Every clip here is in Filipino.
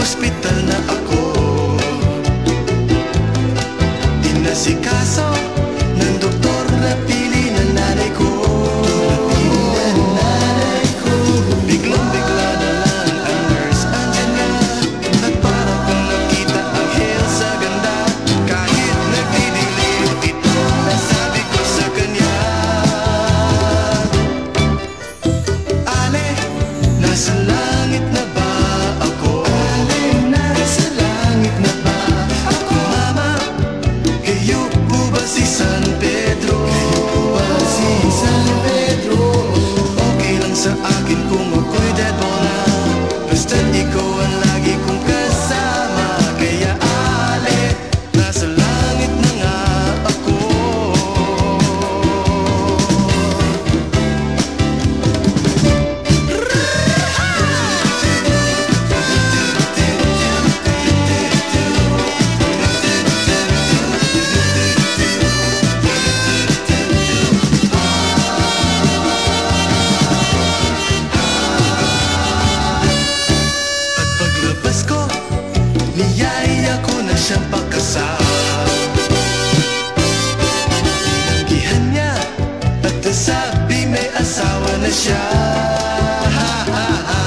ospital na ako. Dinasikaso ng doktor paglabas ko Niyaya ko na siyang pagkasal. Nanggihan niya At nasabi may asawa na siya. Ha ha ha.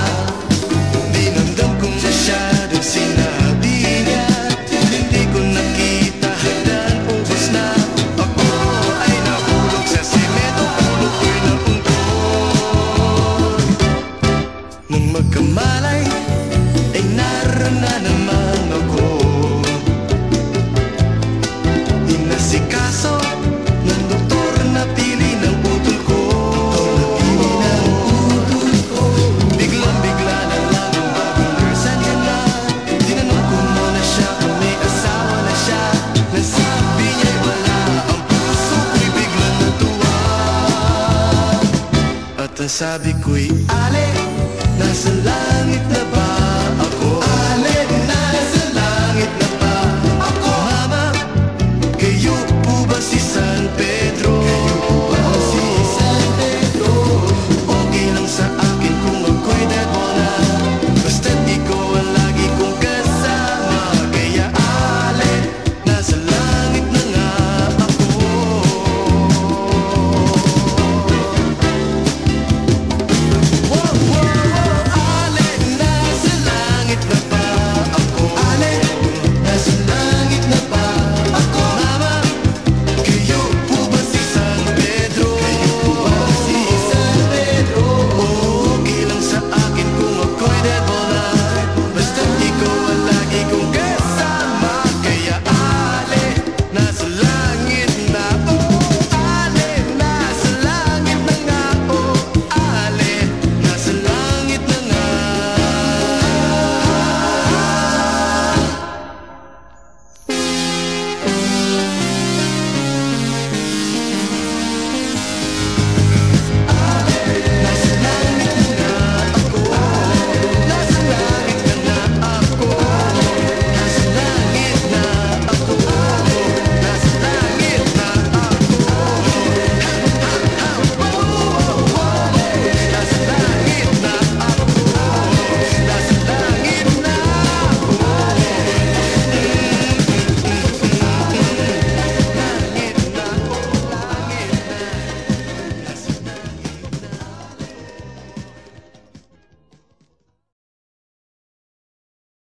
Nasabi ko'y ale Nasa langit na ba?